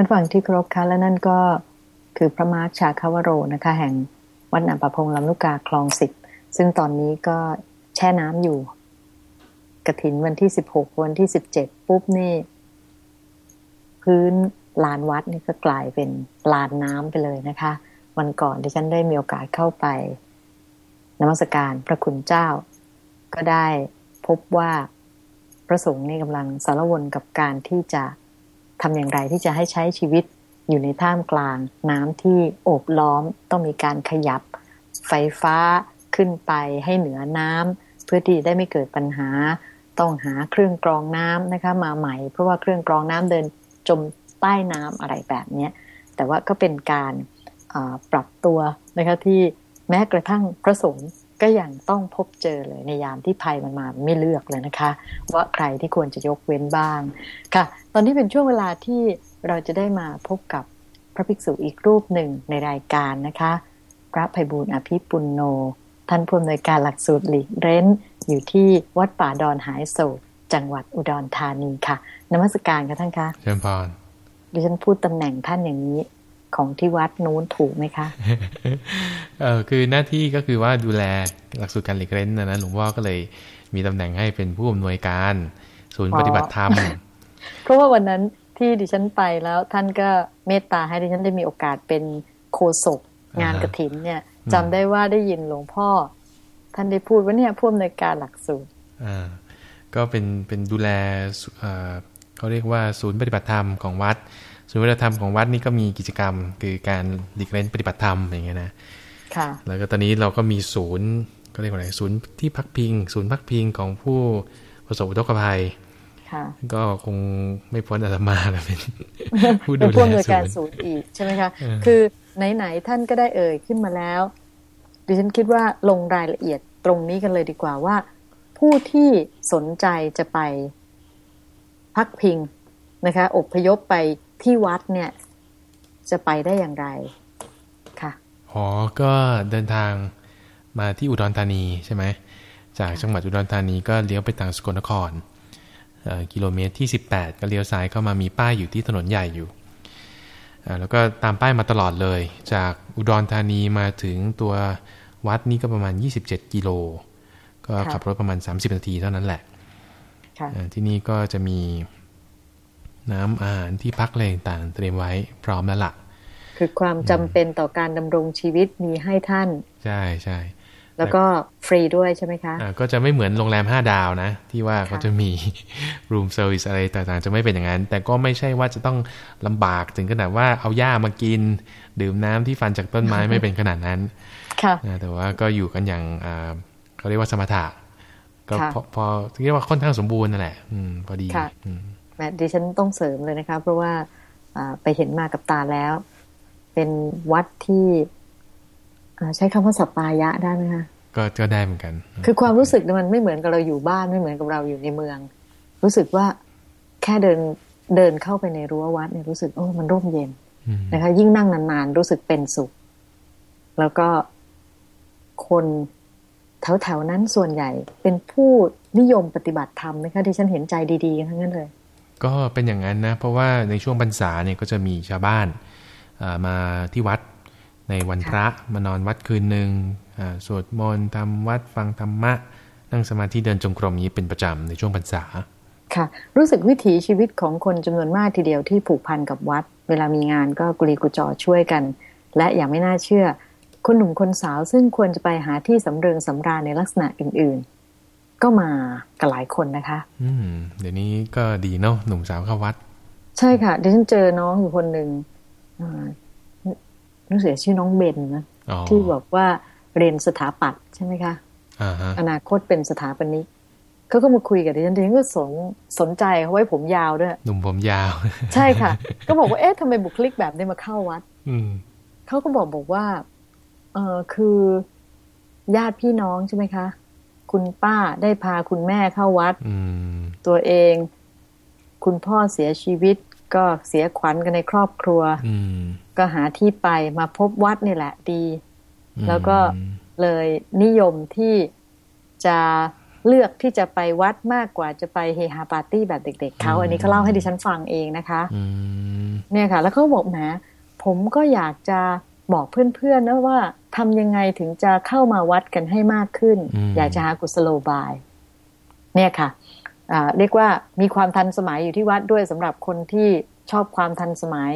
ท่านฟังที่ครบคะและนั่นก็คือพระมาร์คชาคาวโรนะคะ แห่งวัดนาประพงลำลูกกาคลองสิบซึ่งตอนนี้ก็แช่น้ำอยู่กระถินวันที่สิบหกวันที่สิบเจ็ดปุ๊บนี่ พื้นลานวัดนี่ก็กลายเป็นลานน้ำไปเลยนะคะ วันก่อนที่ฉันได้มีโอกาสเข้าไปนมัสการพระคุณเจ้า ก็ได้พบว่าพระสงฆ์นี่กำลังสารวนกับการที่จะ ทำอย่างไรที่จะให้ใช้ชีวิตอยู่ในท่ามกลาง น้ำที่โอบล้อมต้องมีการขยับ ไฟฟ้าขึ้นไปให้เหนือน้ำเพื่อที่ได้ไม่เกิดปัญหา ต้องหาเครื่องกรองน้ำนะคะ มาใหม่ เพราะว่าเครื่องกรองน้ำเดินจมใต้น้ำอะไรแบบนี้แต่ว่าก็เป็นการปรับตัวนะคะที่แม้กระทั่งพระสงฆ์ ก็ยังต้องพบเจอเลยในยามที่ภัยมันมาไม่เลือกเลยนะคะ ว่าใครที่ควรจะยกเว้นบ้างค่ะ ตอนนี้เป็นช่วงเวลาที่เราจะได้มาพบกับพระภิกษุอีกรูปหนึ่งในรายการนะคะ พระภัยบูลอภิปุณโน ท่านผู้อำนวยการหลักสูตรหลีกเร้น อยู่ที่วัดป่าดอนหายโศกจังหวัดอุดรธานีค่ะนมัสการค่ะท่านคะเชิญพรดิฉันพูดตำแหน่งท่านอย่างนี้ ของที่วัดนู้นถูกไหมคะ เออคือหน้าที่ก็คือว่าดูแลหลักสูตรการหลีกเล่นนะนะหลวงพ่อก็เลยมีตำแหน่งให้เป็นผู้อำนวยการ ศูนย์ปฏิบัติธรรม เพราะว่าวันนั้นที่ดิฉันไปแล้วท่านก็เมตตาให้ดิฉันได้มีโอกาสเป็นโคศกงานกระถินเนี่ยจำได้ว่าได้ยินหลวงพ่อ ท่านได้พูดว่าเนี่ยผู้อำนวยการหลักสูตรอ่าก็เป็นเป็นดูแลเขาเรียกว่าศูนย์ปฏิบัติธรรมของวัด ศูนย์ปฏิบัติธรรมของวัดนี่ก็มีกิจกรรม คือการดิกเล่นปฏิบัติธรรมอย่างเงี้ยนะค่ะแล้วก็ตอนนี้เราก็มีศูนย์ก็เรียกว่าอะไรศูนย์ที่พักพิง ศูนย์พักพิงของผู้ประสบอุทกภัยค่ะก็คงไม่พ้นอาตมาแเป็นผู้ดูแลศูนย์อีกใช่ไหมคะคือไหนๆท่านก็ได้เอ่ยขึ้นมาแล้ว ดิฉันคิดว่าลงรายละเอียดตรงนี้กันเลยดีกว่าว่า ผู้ที่สนใจจะไปพักพิงนะคะอบพยพไป ที่วัดเนี่ยจะไปได้อย่างไรค่ะอ๋อก็เดินทางมาที่อุดรธานีใช่ไหมจากจังหวัดอุดรธานีก็เลี้ยวไปทางสกลนครกิโลเมตรที่ 18 ก็เลี้ยวซ้ายเข้ามามีป้ายอยู่ที่ถนนใหญ่อยู่แล้วก็ตามป้ายมาตลอดเลย จากอุดรธานีมาถึงตัววัดนี้ก็ประมาณ 27 กิโล ก็ขับรถประมาณ 30 นาทีเท่านั้นแหละที่นี่ก็จะมี น้ำอาหารที่พักอะไรต่างเตรียมไว้พร้อมแล้วล่ะ คือความจำเป็นต่อการดำรงชีวิตมีให้ท่าน ใช่ใช่แล้วก็ฟรีด้วยใช่ไหมคะอ่าก็จะไม่เหมือนโรงแรมห้าดาวนะ ที่ว่าเขาจะมี room service อะไรต่างๆ จะไม่เป็นอย่างนั้น แต่ก็ไม่ใช่ว่าจะต้องลำบากถึงขนาดว่าเอาหญ้ามากิน ดื่มน้ำที่ฟันจากต้นไม้ไม่เป็นขนาดนั้นค่ะแต่ว่าก็อยู่กันอย่างเขาเรียกว่าสมถะก็พอพอเรียกว่าค่อนข้างสมบูรณ์นั่นแหละ อืมพอดี แม่ดิฉันต้องเสริมเลยนะคะ เพราะว่าไปเห็นมากับตาแล้ว เป็นวัดที่ใช้คำว่าสัปปายะได้ไหมคะก็ก็ได้เหมือนกัน คือความรู้สึกมันไม่เหมือนกับเราอยู่บ้านไม่เหมือนกับเราอยู่ในเมือง รู้สึกว่าแค่เดินเดินเข้าไปในรั้ววัดเนี่ยรู้สึกโอ้มันร่มเย็นนะคะ ยิ่งนั่งนานๆรู้สึกเป็นสุข แล้วก็คนแถวๆนั้นส่วนใหญ่เป็นผู้นิยมปฏิบัติธรรมนะคะที่ฉันเห็นใจดีๆทั้งนั้นเลย ก็เป็นอย่างนั้นนะ เพราะว่าในช่วงพรรษาเนี่ยก็จะมีชาวบ้านมาที่วัดในวันพระมานอนวัดคืนหนึ่งสวดมนต์ทำวัดฟังธรรมะ นั่งสมาธิเดินจงกรมนี้เป็นประจำในช่วงพรรษา ค่ะ รู้สึกวิถีชีวิตของคนจำนวนมากทีเดียวที่ผูกพันกับวัด เวลามีงานก็กุลีกุจอช่วยกัน และอย่างไม่น่าเชื่อ คนหนุ่มคนสาวซึ่งควรจะไปหาที่สำเริงสำราญในลักษณะอื่น ก็มากับหลายคนนะคะ อืม เดี๋ยวนี้ก็ดีเนาะหนุ่มสาวเข้าวัด ใช่ค่ะดิฉันเจอน้องอยู่คนหนึ่งรู้สึกชื่อน้องเบนนะที่บอกว่าเรียนสถาปัตย์ใช่ไหมคะอนาคตเป็นสถาปนิกเขาก็มาคุยกับดิฉันดิฉันก็สนสนใจเขาไว้ผมยาวด้วยหนุ่มผมยาว ใช่ค่ะ ก็บอกว่าเอ๊ะทำไมบุคลิกแบบนี้มาเข้าวัด อืเขาก็บอกบอกว่า เออคือญาติพี่น้องใช่ไหมคะ คุณป้าได้พาคุณแม่เข้าวัดตัวเอง คุณพ่อเสียชีวิตก็เสียขวัญกันในครอบครัวก็หาที่ไปมาพบวัดนี่แหละดี แล้วก็เลยนิยมที่จะเลือกที่จะไปวัดมากกว่าจะไปเฮฮาปาร์ตี้แบบเด็ก ๆเขาอันนี้เขาเล่าให้ดิฉันฟังเองนะคะอืมเนี่ยค่ะ แล้วเขาบอกแหมผมก็อยากจะ บอกเพื่อนๆนะว่าทำยังไงถึงจะเข้ามาวัดกันให้มากขึ้น อยากจะหากุศโลบาย เนี่ยค่ะอ่าเรียกว่ามีความทันสมัยอยู่ที่วัดด้วยสำหรับคนที่ชอบความทันสมัย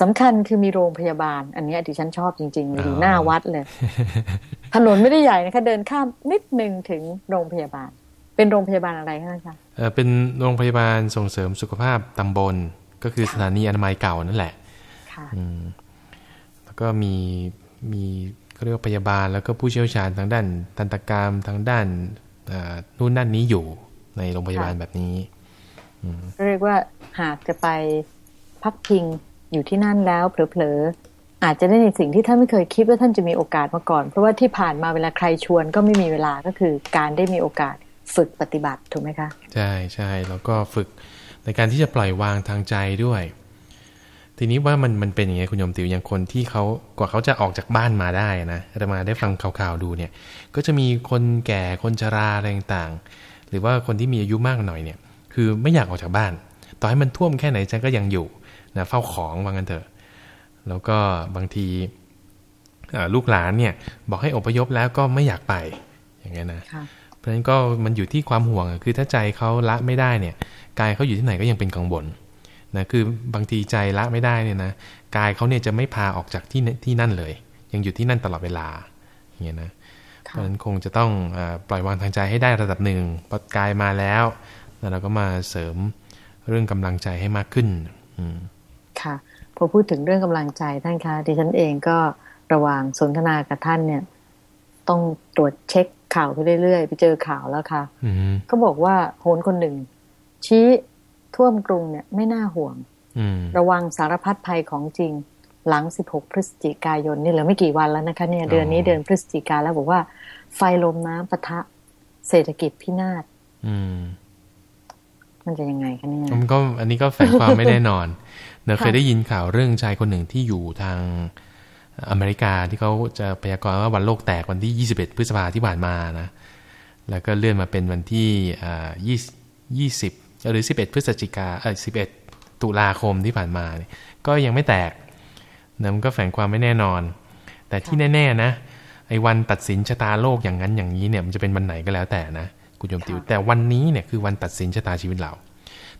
สำคัญคือมีโรงพยาบาล อันนี้ดิฉันชอบจริงๆอยู่หน้าวัดเลย ถนนไม่ได้ใหญ่นะคะเดินข้ามนิดหนึ่งถึงโรงพยาบาล เป็นโรงพยาบาลอะไรคะอาจารย์เอ่อเป็นโรงพยาบาลส่งเสริมสุขภาพตำบล ก็คือสถานีอนามัยเก่านั่นแหละค่ะอืมแล้ว ก็มีมีเขาเรียกว่าพยาบาลแล้วก็ผู้เชี่ยวชาญทางด้านทันตกรรมทางด้านเอ่อนู่นนั่นนี้อยู่ในโรงพยาบาลแบบนี้เรียกว่าหากจะไปพักพิงอยู่ที่นั่นแล้วเผลอๆอาจจะได้ในสิ่งที่ท่านไม่เคยคิดว่าท่านจะมีโอกาสมาก่อน เพราะว่าที่ผ่านมาเวลาใครชวนก็ไม่มีเวลาก็คือการได้มีโอกาสฝึกปฏิบัติถูกไหมคะ ใช่ใช่แล้วก็ฝึกในการที่จะปล่อยวางทางใจด้วย ทีนี้ว่ามันมันเป็นอย่างไงคุณโยมติวอย่างคนที่เขากว่าเขาจะออกจากบ้านมาได้นะอาตมาได้ฟังข่าวๆดูเนี่ย ก็จะมีคนแก่คนชราอะไรต่างๆ หรือว่าคนที่มีอายุมากหน่อยเนี่ย คือไม่อยากออกจากบ้าน ต่อให้มันท่วมแค่ไหนฉันก็ยังอยู่นะเฝ้าของว่างั้นเถอะ แล้วก็บางทีเอ่อลูกหลานเนี่ย บอกให้อพยพแล้วก็ไม่อยากไปอย่างเงี้ยนะค่ะเพราะฉะนั้นก็มันอยู่ที่ความห่วงอะคือถ้าใจเขาละไม่ได้เนี่ยกายเขาอยู่ที่ไหนก็ยังเป็นกังวล นะคือบางทีใจละไม่ได้เนี่ยนะกายเขาเนี่ยจะไม่พาออกจากที่นที่นั่นเลย ยังอยู่ที่นั่นตลอดเวลาอย่างเงี้ยนะเพราะฉะนั้นคงจะต้องอาปล่อยวางทางใจให้ได้ระดับหนึ่งพอกายมาแล้วแล้วเราก็มาเสริมเรื่องกำลังใจให้มากขึ้นอืมค่ะพอพูดถึงเรื่องกำลังใจท่านคะดิฉันเองก็ระหว่างสนทนากับท่านเนี่ย ต้องตรวจเช็คข่าวไปเรื่อยๆ ไปเจอข่าวแล้วค่ะอืมก็บอกว่าโหนคนหนึ่ง ชี้ ท่วมกรุงเนี่ยไม่น่าห่วงอืมระวังสารพัดภัยของจริง หลัง 16 พฤศจิกายนนี่เหลือไม่กี่วันแล้วนะคะเนี่ยเดือนนี้เดือนพฤศจิกาแล้วบอกว่า ไฟลมน้ำปะทะเศรษฐกิจพินาศอืมมันจะยังไงคะเนี่ยมันก็อันนี้ก็แฝงความไม่แน่นอนเนอะค่ะเคยได้ยินข่าวเรื่องชายคนหนึ่งที่อยู่ทางอเมริกาที่เขาจะพยากรณ์ว่าวันโลกแตกวันที่ 21 พฤษภาที่ผ่านมานะ แล้วก็เลื่อนมาเป็นวันที่อ่า20 20 หรือ 11 พฤศจิกาเออ11 ตุลาคมที่ผ่านมาเนี่ยก็ยังไม่แตกนะมันก็แฝงความไม่แน่นอน แต่ที่แน่ๆนะไอ้วันตัดสินชะตาโลกอย่างนั้นอย่างนี้เนี่ยมันจะเป็นวันไหนก็แล้วแต่นะคุณโยมติวค่ะแต่วันนี้เนี่ยคือวันตัดสินชะตาชีวิตเรา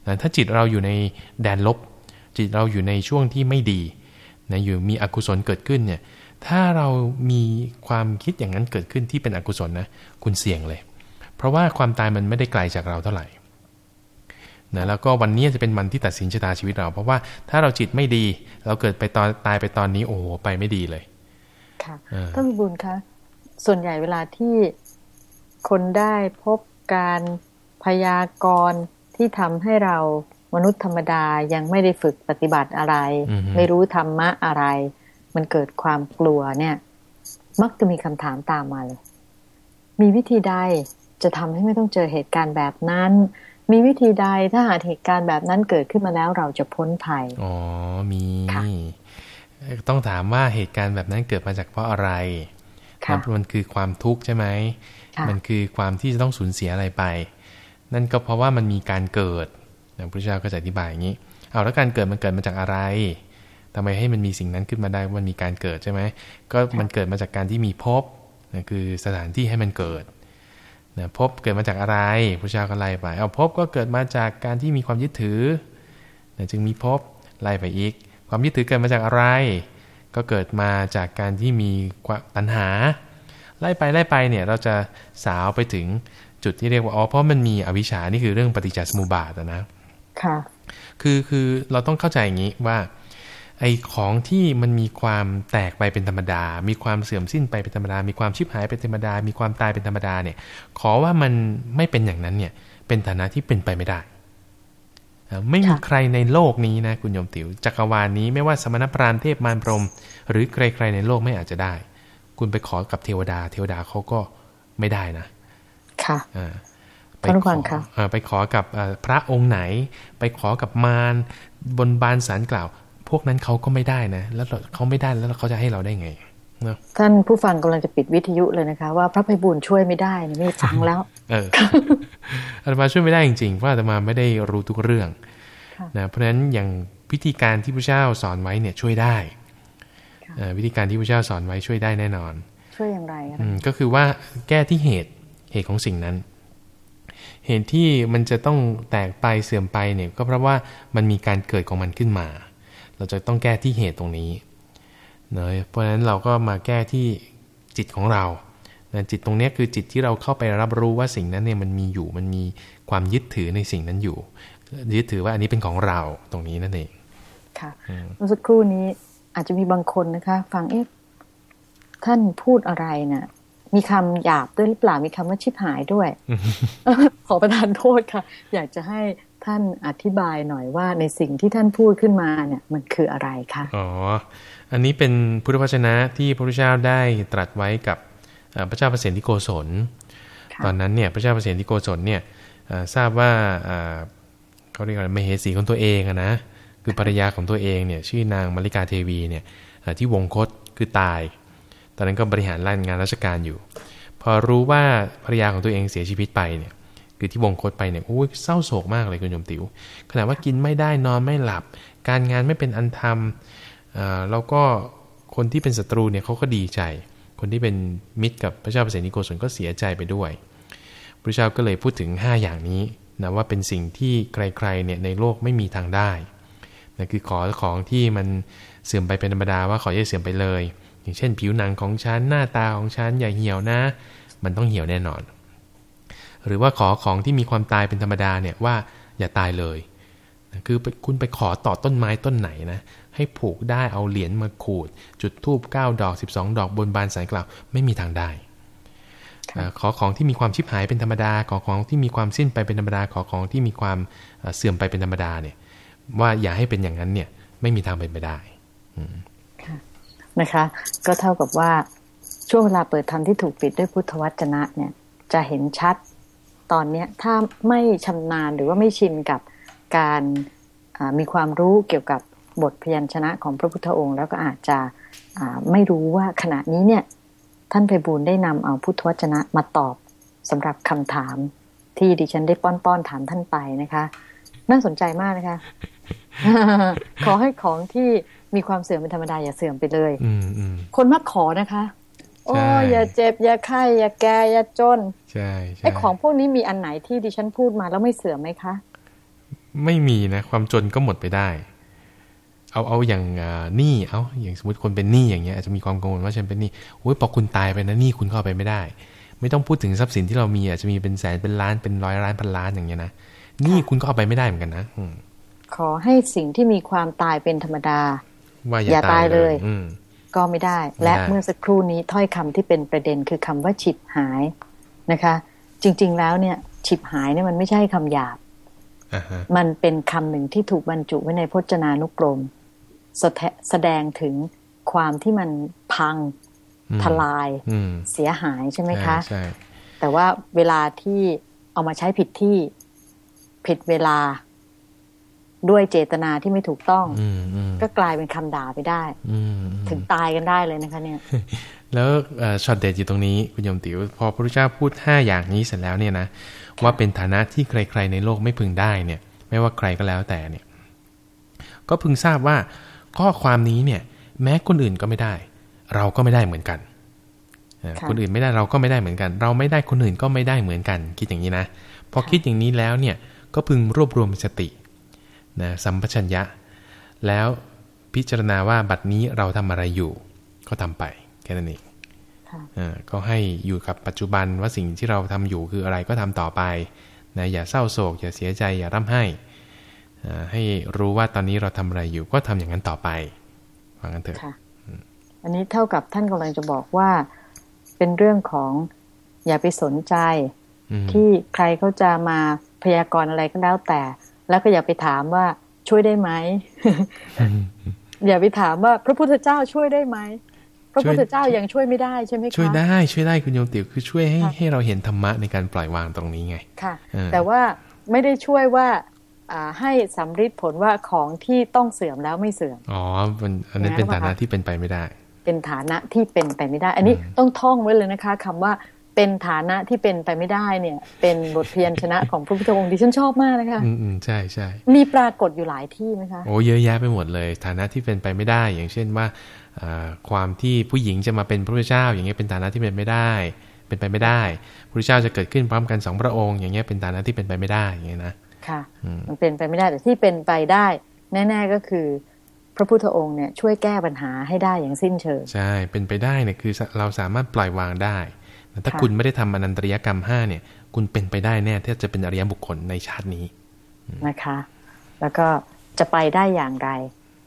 นะถ้าจิตเราอยู่ในแดนลบ จิตเราอยู่ในช่วงที่ไม่ดีนะอยู่มีอกุศลเกิดขึ้นเนี่ยถ้าเรามีความคิดอย่างนั้นเกิดขึ้นที่เป็นอกุศลนะคุณเสี่ยงเลย เพราะว่าความตายมันไม่ได้ไกลจากเราเท่าไหร่ นะแล้วก็วันนี้จะเป็นวันที่ตัดสินชะตาชีวิตเรา เพราะว่าถ้าเราจิตไม่ดี เราเกิดไปตอนตายไปตอนนี้โอ้โหไปไม่ดีเลยค่ะเออท่านบุญคะส่วนใหญ่เวลาที่คนได้พบการพยากรณ์ที่ทำให้เรามนุษย์ธรรมดายังไม่ได้ฝึกปฏิบัติอะไรอือฮึไม่รู้ธรรมะอะไร มันเกิดความกลัวเนี่ย มักจะมีคำถามตามมาเลย มีวิธีใดจะทำให้ไม่ต้องเจอเหตุการณ์แบบนั้น มีวิธีใดถ้าหากเหตุการณ์แบบนั้นเกิดขึ้นมาแล้วเราจะพ้นภัย อ๋อ มีค่ะต้องถามว่าเหตุการณ์แบบนั้นเกิดมาจากเพราะอะไรค่ะมันมันคือความทุกข์ใช่ไหมค่ะมันคือความที่จะต้องสูญเสียอะไรไป นั่นก็เพราะว่ามันมีการเกิดนะพระเจ้าก็จะอธิบายอย่างนี้ เอาแล้วการเกิดมันเกิดมาจากอะไรทำไมให้มันมีสิ่งนั้นขึ้นมาได้มันมีการเกิดใช่ไหม ก็มันเกิดมาจากการที่มีภพนะคือสถานที่ให้มันเกิด นะภพเกิดมาจากอะไรพระเจ้าก็ไล่ไปเอาภพก็เกิดมาจากการที่มีความยึดถือนะจึงมีภพไล่ไปอีก ความยึดถือเกิดมาจากอะไร ก็เกิดมาจากการที่มีความตัณหา ไล่ไปไล่ไปเนี่ยเราจะสาวไปถึงจุดที่เรียกว่าอ๋อเพราะมันมีอวิชชานี่คือเรื่องปฏิจจสมุปบาทอะนะค่ะคือคือเราต้องเข้าใจอย่างนี้ว่า ไอ้ของที่มันมีความแตกไปเป็นธรรมดา มีความเสื่อมสิ้นไปเป็นธรรมดา มีความชิบหายเป็นธรรมดา มีความตายเป็นธรรมดาเนี่ย ขอว่ามันไม่เป็นอย่างนั้นเนี่ย เป็นฐานะที่เป็นไปไม่ได้เอ่อไม่มีค่ะใครในโลกนี้นะคุณโยมติว๋วจักรวาลนี้ไม่ว่าสมณพราหมณ์เทพมารพรหมหรือใครๆในโลกไม่อาจจะได้ คุณไปขอกับเทวดา เทวดาเขาก็ไม่ได้นะ ค่ะอ่าไปท่านผู้ขฟัองคะเอ่อไปขอกับเอ่อพระองค์ไหน ไปขอกับมารบนบานสารกล่าว พวกนั้นเขาก็ไม่ได้นะ แล้วเราเขาไม่ได้แล้วเขาจะให้เราได้ไงท่านผู้ฟังกำลังจะปิดวิทยุเลยนะคะ ว่าพระภัยบุญช่วยไม่ได้ไม่ฟังแล้ว เอออาตมาช่วยไม่ได้จริงๆเพราะอาตมาไม่ได้รู้ทุกเรื่องนะเพราะฉะนั้นอย่างวิธีการที่พระเจ้าสอนไว้เนี่ยช่วยได้วิธีการที่พระเจ้าสอนไว้ช่วยได้แน่นอน ช่วยอย่างไรก็คือว่าแก้ที่เหตุเหตุของสิ่งนั้น เหตุที่มันจะต้องแตกไปเสื่อมไปเนี่ยก็เพราะว่ามันมีการเกิดของมันขึ้นมา เราจะต้องแก้ที่เหตุตรงนี้เนอะเพราะฉะนั้นเราก็มาแก้ที่จิตของเราจิตตรงนี้คือจิตที่เราเข้าไปรับรู้ว่าสิ่งนั้นเนี่ยมันมีอยู่ มันมีความยึดถือในสิ่งนั้นอยู่ ยึดถือว่าอันนี้เป็นของเราตรงนี้นั่นเอง ค่ะเมื่อสักครู่นี้อาจจะมีบางคนนะคะ ฟังเอ๊ะท่านพูดอะไรเนะ่ะมีคำหยาบด้วยหรือเปล่ามีคำว่าชิบหายด้วย ขอประทานโทษค่ะ อยากจะให้ ท่านอธิบายหน่อยว่าในสิ่งที่ท่านพูดขึ้นมาเนี่ยมันคืออะไรคะอ๋ออันนี้เป็นพุทธวจนะที่พระพุทธเจ้าได้ตรัสไว้กับพระเจ้าเปรตที่โกศล ตอนนั้นเนี่ยพระเจ้าเปรตที่โกศลเนี่ยทราบว่าเขาเรียกอะไรมเหสีของตัวเองนะคือภรรยาของตัวเองเนี่ยชื่อนางมาริกาเทวีเนี่ยที่วงคตคือตาย ตอนนั้นก็บริหารรางานราชการอยู่ พอรู้ว่าภรรยาของตัวเองเสียชีวิตไปเนี่ย คือที่วงคตไปเนี่ยโอ้ยเศร้าโศกมากเลยคุณโยมติว๋วขณะว่ากินไม่ได้นอนไม่หลับ การงานไม่เป็นอันทำแล้วก็คนที่เป็นศัตรูเนี่ยเขาก็ดีใจ คนที่เป็นมิตรกับพระเจ้าเปรตนิโกศลก็เสียใจไปด้วย พระเจ้าก็เลยพูดถึง 5 อย่างนี้นะว่าเป็นสิ่งที่ใครๆเนี่ยในโลกไม่มีทางได้นะคือขอของที่มันเสื่อมไปเป็นธรรมดาว่าขออย่าเสื่อมไปเลย อย่างเช่น ผิวหนังของฉันหน้าตาของฉันอย่าเหี่ยวนะ มันต้องเหี่ยวแน่นอน หรือว่าขอของที่มีความตายเป็นธรรมดาเนี่ยว่าอย่าตายเลยคือคุณไปขอต่อต้นไม้ต้นไหนนะให้ผูกได้เอาเหรียญมาขูด จุดทูบ9ดอก 12 ดอกบนบานสายกล่าวไม่มีทางได้ขอของที่มีความชิบหายเป็นธรรมดา ขอของที่มีความสิ้นไปเป็นธรรมดา ขอของที่มีความเสื่อมไปเป็นธรรมดาเนี่ย ว่าอย่าให้เป็นอย่างนั้นเนี่ย ไม่มีทางเป็นไปได้นะคะ ก็เท่ากับว่าช่วงเวลาเปิดธรรมที่ถูกปิดด้วยพุทธวจนะเนี่ย จะเห็นชัด ตอนเนี้ยถ้าไม่ชำนาญหรือว่าไม่ชินกับการมีความรู้เกี่ยวกับบทพยัญชนะของพระพุทธองค์ แล้วก็อาจจะไม่รู้ว่าขณะนี้เนี่ยท่านไพบูลได้นำเอาพุทธวจนะมาตอบสำหรับคำถามที่ดิฉันได้ป้อนๆถามท่านไปนะคะ น่าสนใจมากนะคะ ขอให้ของที่มีความเสื่อมเป็นธรรมดาอย่าเสื่อมไปเลยคนมักขอนะคะ โอ้อย่าเจ็บ อย่าไข้อย่าแก่อย่าจน ใช่ไอ้ของพวกนี้มีอันไหนที่ดิฉันพูดมาแล้วไม่เสื่อมไหมคะ ไม่มีนะ ความจนก็หมดไปได้ เอาเอาอย่างหนี้เอาอย่างสมมติคนเป็นหนี้อย่างเงี้ยอาจจะมีความกังวลว่าฉันเป็นหนี้โอ้ยพอคุณตายไปนะหนี้คุณเข้าไปไม่ได้ ไม่ต้องพูดถึงทรัพย์สินที่เรามีอาจจะมีเป็นแสนเป็นล้านเป็นร้อยล้านพันล้านอย่างเงี้ยนะหนี้คุณก็เอาไปไม่ได้เหมือนกันนะอืขอให้สิ่งที่มีความตายเป็นธรรมดาว่าอย่าตายเลย ก็ไม่ได้ และเมื่อสักครู่นี้ถ้อยคำที่เป็นประเด็นคือคำว่าฉิบหายนะคะ จริง ๆ แล้วเนี่ยฉิบหายเนี่ยมันไม่ใช่คำหยาบมันเป็นคำหนึ่งที่ถูกบรรจุไว้ในพจนานุกรม แสดงถึงความที่มันพังทลายเสียหายใช่ไหมคะใช่แต่ว่าเวลาที่เอามาใช้ผิดที่ผิดเวลา ด้วยเจตนาที่ไม่ถูกต้องก็กลายเป็นคำด่าไปได้ถึงตายกันได้เลยนะคะเนี่ย แล้วช็อตเด็ดอยู่ตรงนี้คุณยมติ๋วพอพระพุทธเจ้าพูดห้าอย่างนี้เสร็จแล้วเนี่ยนะว่าเป็นฐานะที่ใคร ๆ ในโลกไม่พึงได้เนี่ย ไม่ว่าใครก็แล้วแต่เนี่ย ก็พึงทราบว่าข้อความนี้เนี่ย แม้คนอื่นก็ไม่ได้ เราก็ไม่ได้เหมือนกันคนอื่นไม่ได้เราก็ไม่ได้เหมือนกัน เราไม่ได้คนอื่นก็ไม่ได้เหมือนกัน คิดอย่างนี้นะพอคิดอย่างนี้แล้วเนี่ยก็พึงรวบรวมสติ นะสัมปชัญญะ แล้วพิจารณาว่าบัดนี้เราทำอะไรอยู่ ก็ทำไปแค่นั้นเองก็ให้อยู่กับปัจจุบันว่าสิ่งที่เราทำอยู่คืออะไรก็ทำต่อไปนะอย่าเศร้าโศก อย่าเสียใจอย่าร่ำไห้ให้รู้ว่าตอนนี้เราทำอะไรอยู่ ก็ทำอย่างนั้นต่อไปฟังกันเถอะอันนี้เท่ากับท่านกำลังจะบอกว่าเป็นเรื่องของอย่าไปสนใจที่ใครเขาจะมาพยากรณ์อะไรก็แล้วแต่ แล้วก็อย่าไปถามว่าช่วยได้ไหม อย่าไปถามว่าพระพุทธเจ้าช่วยได้ไหมพระพุทธเจ้ายังช่วยไม่ได้ใช่ไหมคะช่วยได้ช่วยได้คุณโยมติ๋วคือช่วยให้ให้เราเห็นธรรมะในการปล่อยวางตรงนี้ไงค่ะ แต่ว่าไม่ได้ช่วยว่าให้สำฤทธิ์ผลว่าของที่ต้องเสื่อมแล้วไม่เสื่อมอ๋อมันอันนั้นเป็นฐานะที่เป็นไปไม่ได้ เป็นฐานะที่เป็นไปไม่ได้ อันนี้ต้องท่องไว้เลยนะคะคำว่า เป็นฐานะที่เป็นไปไม่ได้เนี่ย เป็นบทเพียรชนะของพระพุทธองค์ดิฉันชอบมากนะคะอืมอืมใช่ใช่มีปรากฏอยู่หลายที่ไหมคะโอ้เยอะแยะไปหมดเลย ฐานะที่เป็นไปไม่ได้ อย่างเช่นว่าความที่ผู้หญิงจะมาเป็นพระพุทธเจ้า อย่างเงี้ยเป็นฐานะที่เป็นไม่ได้ เป็นไปไม่ได้พระพุทธเจ้าจะเกิดขึ้นพร้อมกันสองพระองค์ อย่างเงี้ยเป็นฐานะที่เป็นไปไม่ได้อย่างเงี้ยนะค่ะ มันเป็นไปไม่ได้แต่ที่เป็นไปได้ แน่ๆก็คือพระพุทธองค์เนี่ยช่วยแก้ปัญหาให้ได้อย่างสิ้นเชิงใช่เป็นไปได้เนี่ยคือเราสามารถปล่อยวางได้ ถ้าคุณไม่ได้ทำอนันตริยกรรมห้าเนี่ย คุณเป็นไปได้แน่ที่จะเป็นอริยบุคคลในชาตินี้นะคะ แล้วก็จะไปได้อย่างไร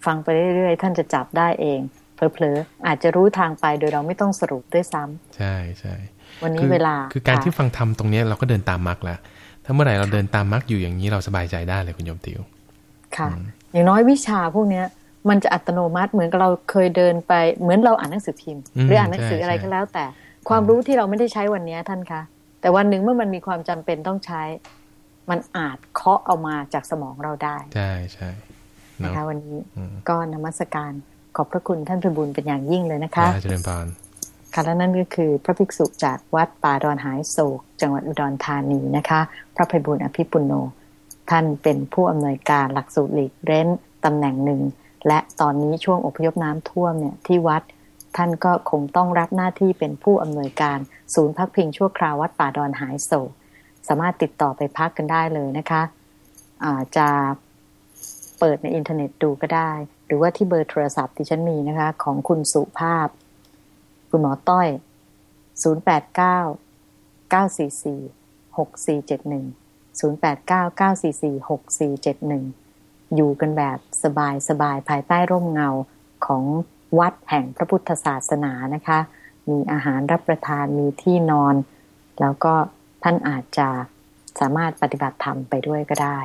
ฟังไปเรื่อยๆ ท่านจะจับได้เองเผลอๆอาจจะรู้ทางไปโดยเราไม่ต้องสรุปด้วยซ้ำใช่ใช่วันนี้เวลา คือการที่ฟังธรรมตรงนี้เราก็เดินตามมรรคแล้วถ้าเมื่อไหร่เราเดินตามมรรคอยู่อย่างนี้เราสบายใจได้เลยคุณโยมติวค่ะ อย่างน้อยวิชาพวกเนี้ยมันจะอัตโนมัติเหมือนกับเราเคยเดินไปเหมือนเราอ่านหนังสือพิมพ์ หรืออ่านหนังสืออะไรก็แล้วแต่ ความรู้ที่เราไม่ได้ใช้วันนี้ท่านคะ แต่วันหนึ่งเมื่อมันมีความจำเป็นต้องใช้ มันอาจเคาะเอามาจากสมองเราได้ ใช่ใช่นะคะวันนี้ก็นมัสการขอบพระคุณท่านพิบูลเป็นอย่างยิ่งเลยนะคะเจริญพรค่ะและนั่นก็คือพระภิกษุจากวัดป่าดอนหายโศก จังหวัดอุดรธานีนะคะ พระพิบูลอภิปุโน ท่านเป็นผู้อำนวยการหลักสูตรหลีกเร้นตำแหน่งหนึ่ง และตอนนี้ช่วงอพยพน้ำท่วมเนี่ยที่วัด ท่านก็คงต้องรับหน้าที่เป็นผู้อำนวยการ ศูนย์พักพิงชั่วคราววัดป่าดอนหายโศกสามารถติดต่อไปพักกันได้เลยนะคะะจะเปิดในอินเทอร์เน็ตดูก็ได้ หรือว่าที่เบอร์โทรศัพท์ที่ฉันมีนะคะ ของคุณสุภาพ คุณหมอต้อย 089 944 6471 089 944 6471 อยู่กันแบบสบายสบายภายใต้ร่มเงาของ วัดแห่งพระพุทธศาสนานะคะ มีอาหารรับประทานมีที่นอน แล้วก็ท่านอาจจะสามารถปฏิบัติธรรมไปด้วยก็ได้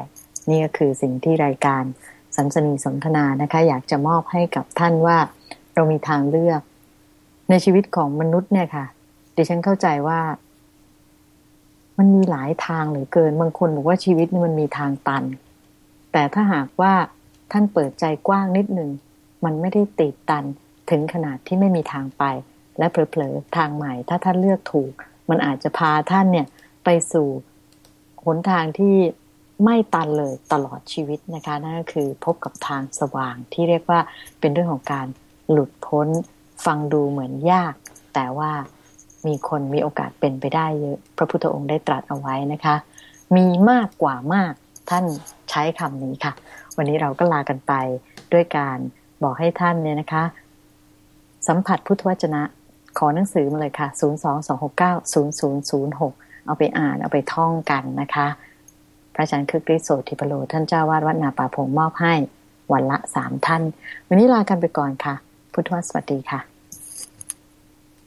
นี่ก็คือสิ่งที่รายการสันสนีสนทนานะคะ อยากจะมอบให้กับท่านว่าเรามีทางเลือก ในชีวิตของมนุษย์เนี่ยค่ะ ดิฉันเข้าใจว่า มันมีหลายทางเหลือเกิน บางคนบอกว่าชีวิตนี่มันมีทางตัน แต่ถ้าหากว่าท่านเปิดใจกว้างนิดหนึ่งมันไม่ได้ติดตัน ถึงขนาดที่ไม่มีทางไป และเผลอๆทางใหม่ ถ้าท่านเลือกถูก มันอาจจะพาท่านเนี่ยไปสู่หนทางที่ไม่ตันเลยตลอดชีวิตนะคะนั่นก็คือพบกับทางสว่างที่เรียกว่าเป็นเรื่องของการหลุดพ้น ฟังดูเหมือนยาก แต่ว่ามีคนมีโอกาสเป็นไปได้เยอะพระพุทธองค์ได้ตรัสเอาไว้นะคะ มีมากกว่ามากท่านใช้คำนี้ค่ะ วันนี้เราก็ลากันไปด้วยการบอกให้ท่านเนี่ยนะคะ สัมผัสพุทธวจนะ ขอหนังสือมาเลยค่ะ 022690006 เอาไปอ่านเอาไปท่องกันนะคะ พระอาจารย์คือกริโสทิพโล ท่านเจ้าวาดวัดนาป่าพงมอบให้วันละสามท่าน วันนี้ลากันไปก่อนค่ะ พุทธวสวัสดีค่ะ